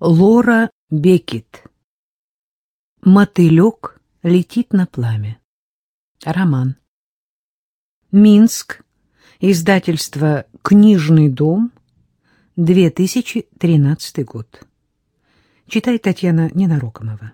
Лора Бекет. Мотылек летит на пламя. Роман. Минск. Издательство «Книжный дом», 2013 год. Читает Татьяна Ненарокомова.